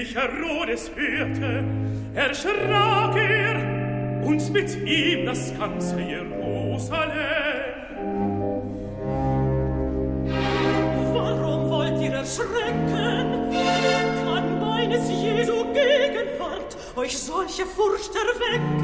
König Herodes hörte, erschrak er und mit ihm das ganze Jerusalem. Warum wollt ihr erschrecken? Kann meines Jesu Gegenwart euch solche Furcht erwecken?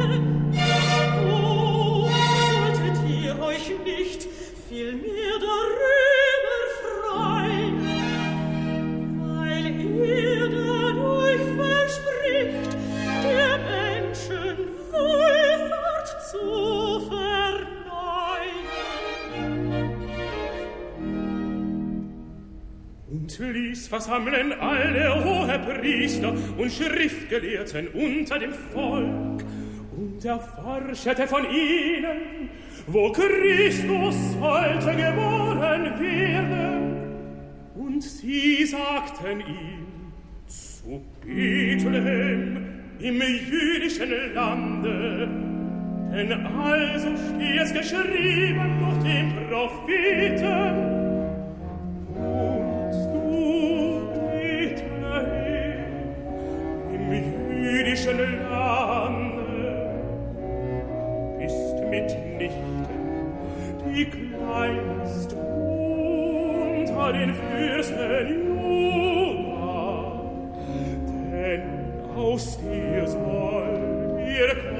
Versammeln alle hohe Priester und Schriftgelehrten unter dem Volk und erforschete von ihnen, wo Christus sollte geboren werden. Und sie sagten ihm, zu Bethlehem im jüdischen Lande, denn also steht es geschrieben durch den Propheten, mitnichten die kleinst unter den fürsten Juda. Denn aus dir soll ihr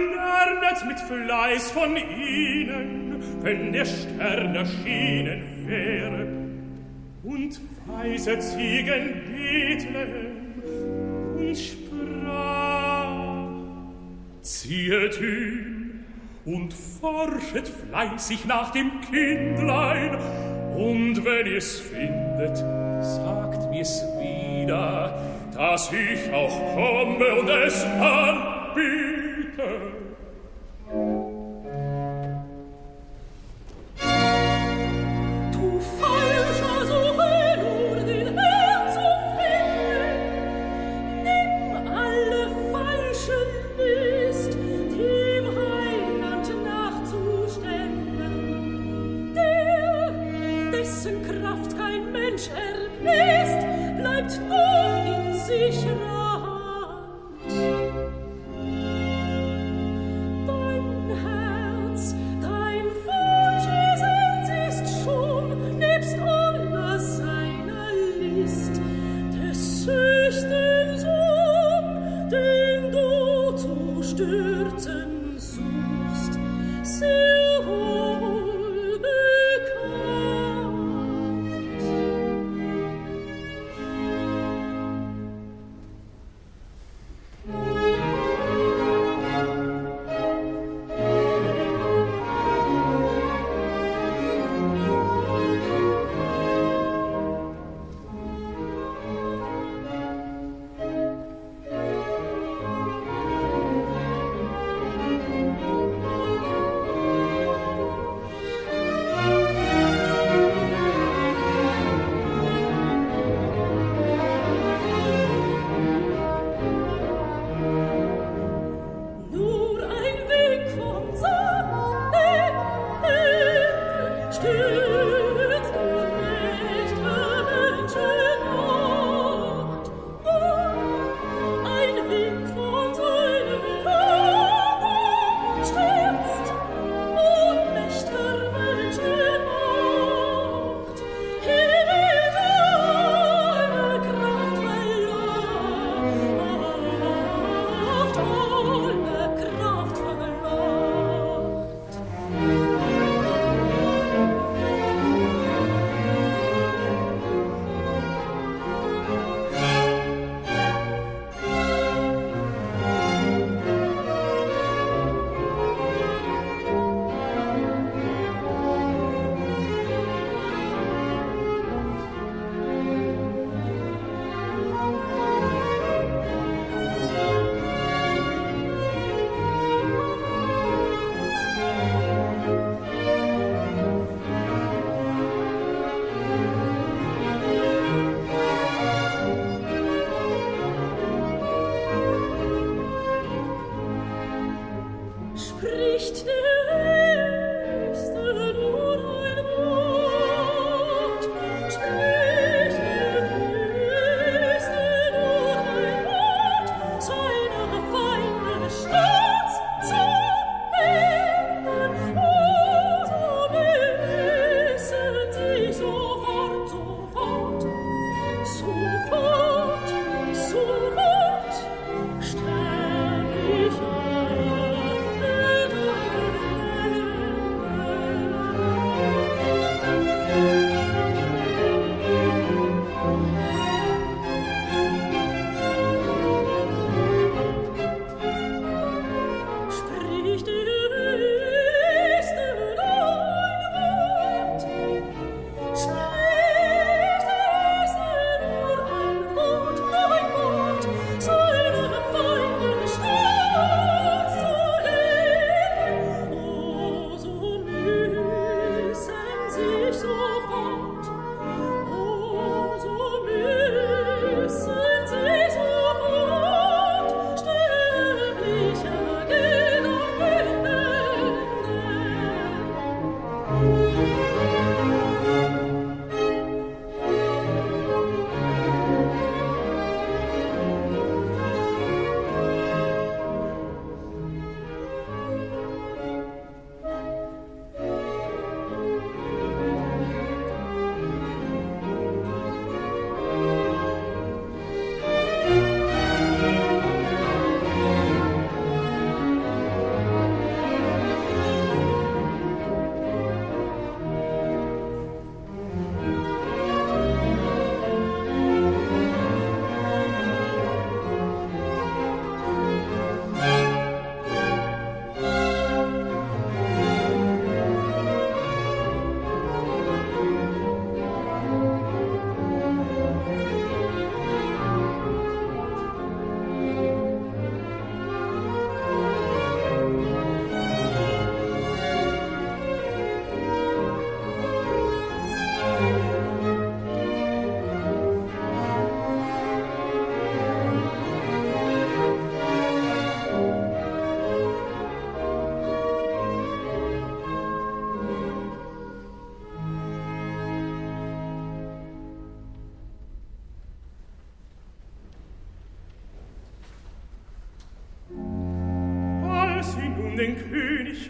und erlernet mit Fleiß von ihnen, wenn der Stern erschienen wäre. Und weise Ziegen Bethlehem und sprach, ziehet hin und forschet fleißig nach dem Kindlein, und wenn ihr's findet, sagt mir's wieder, dass ich auch komme und es anbiete.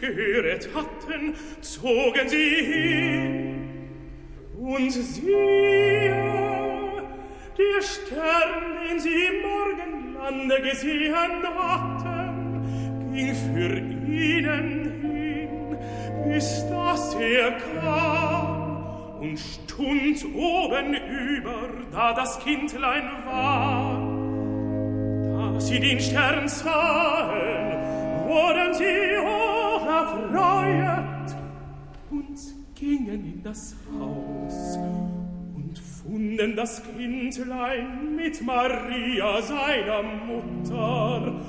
Gehöret hatten, zogen sie hin. Und siehe, der Stern, den sie im Morgenlande gesehen hatten, ging für ihnen hin, bis dass er kam und stund oben über, da das Kindlein war. Da sie den Stern sahen, wurden sie erfreut und gingen in das Haus und funden das Kindlein mit Maria, seiner Mutter,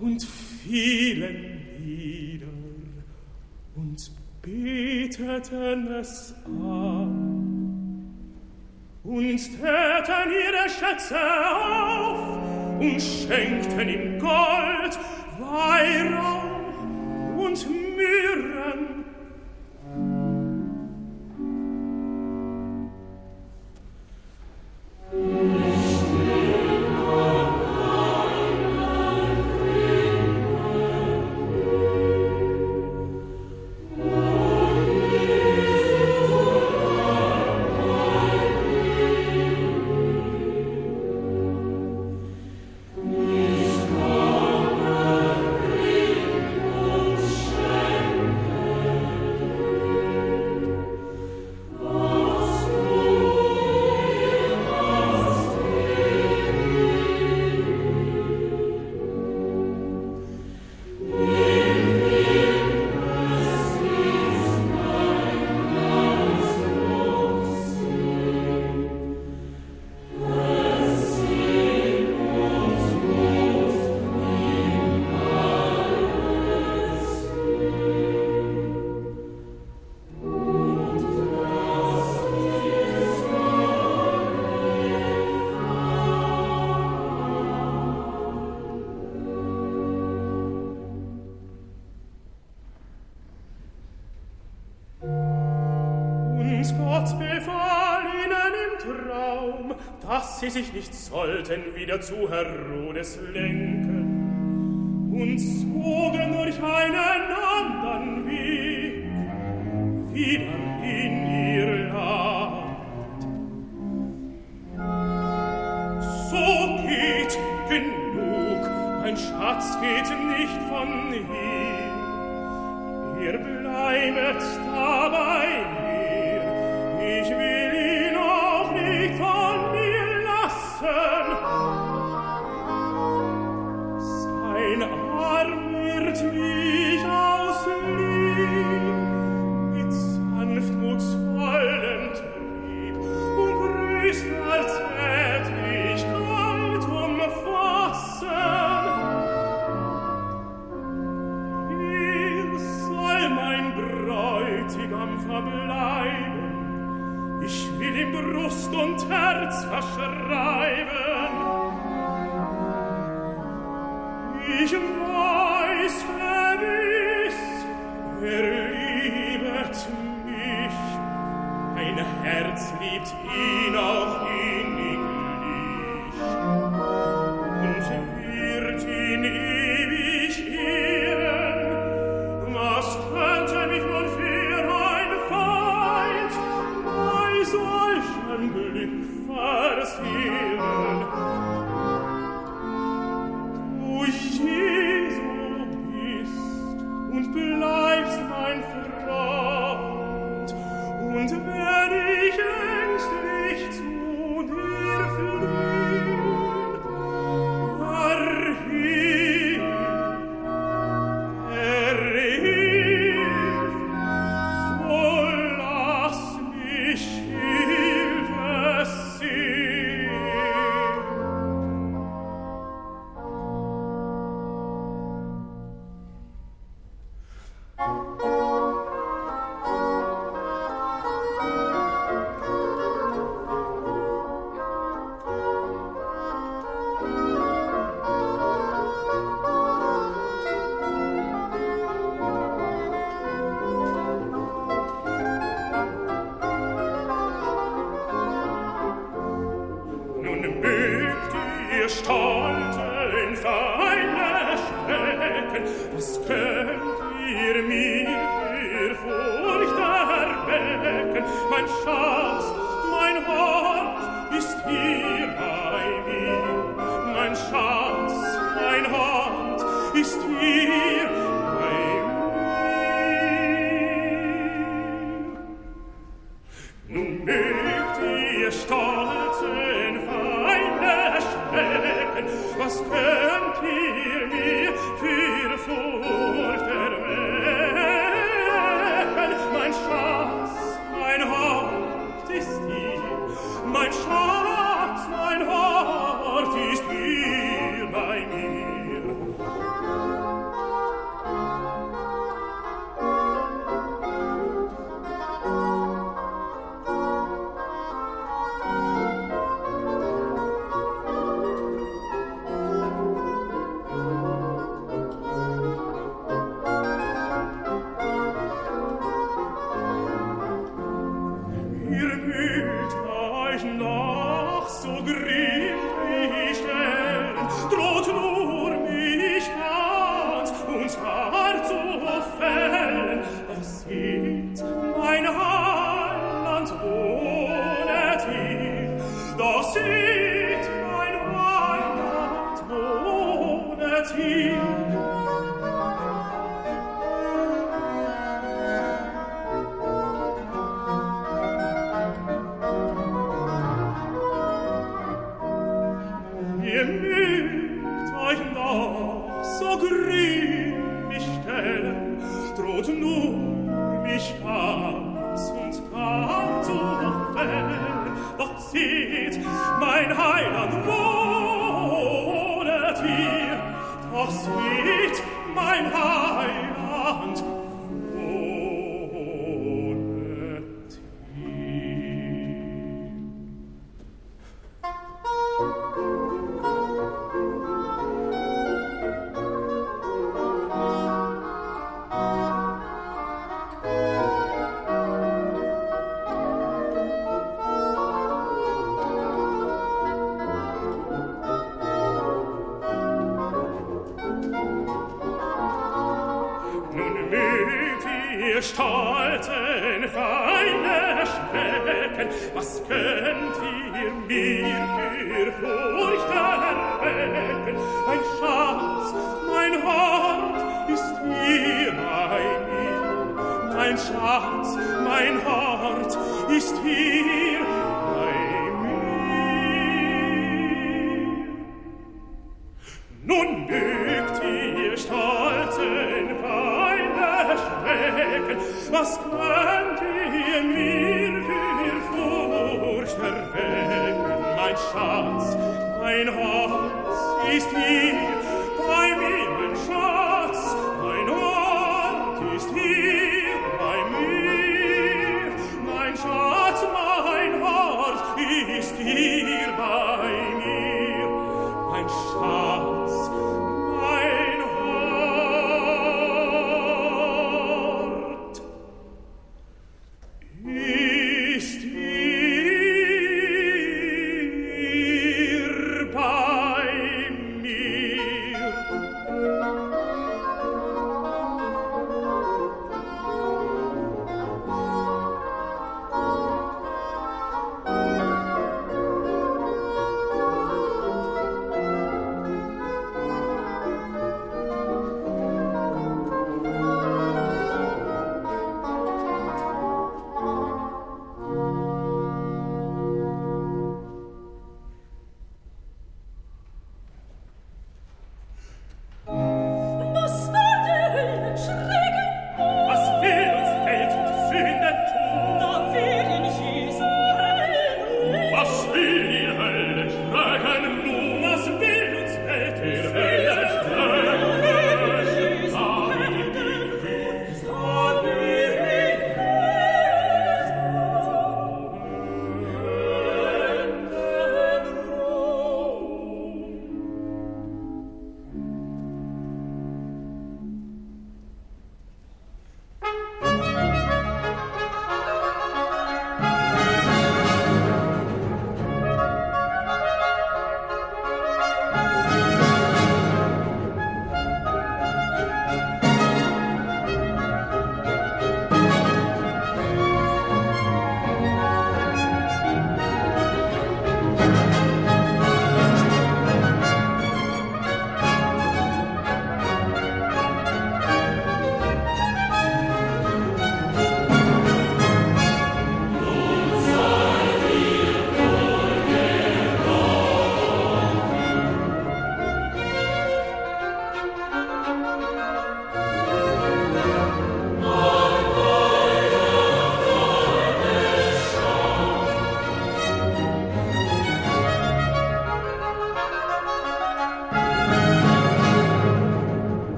und fielen nieder und beteten es an und täten ihre Schätze auf und schenkten ihm Gold, Weihrauch und mir sich nicht sollten wieder zu Herodes lenken Herz verschreiben. Ich weiß gewiss er liebet mich. Mein herz liebt ihn auch innig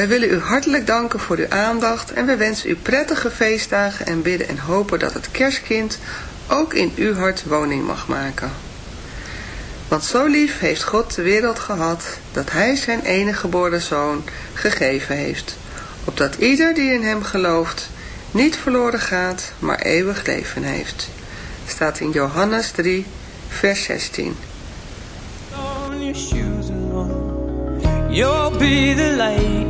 Wij willen u hartelijk danken voor uw aandacht en wij wensen u prettige feestdagen en bidden en hopen dat het kerstkind ook in uw hart woning mag maken. Want zo lief heeft God de wereld gehad, dat hij zijn enige geboren zoon gegeven heeft, opdat ieder die in hem gelooft niet verloren gaat, maar eeuwig leven heeft. Staat in Johannes 3, vers 16. You'll be the lightning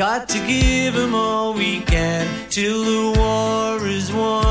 Got to give 'em all we can till the war is won.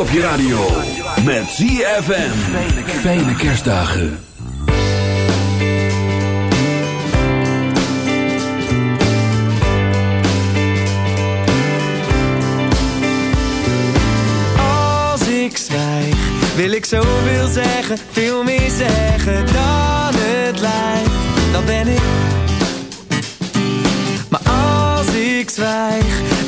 op je radio. Met ZFM. Fijne kerstdagen. Als ik zwijg, wil ik zoveel zeggen. Veel meer zeggen dan het lijkt. Dan ben ik. Maar als ik zwijg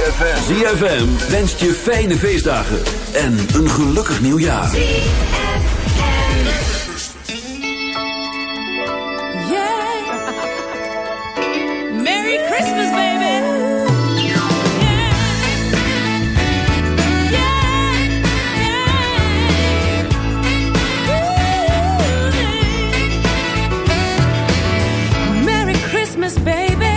ZFM. ZFM wenst je fijne feestdagen en een gelukkig nieuwjaar. Merry Christmas, baby. Merry Christmas, baby. Sure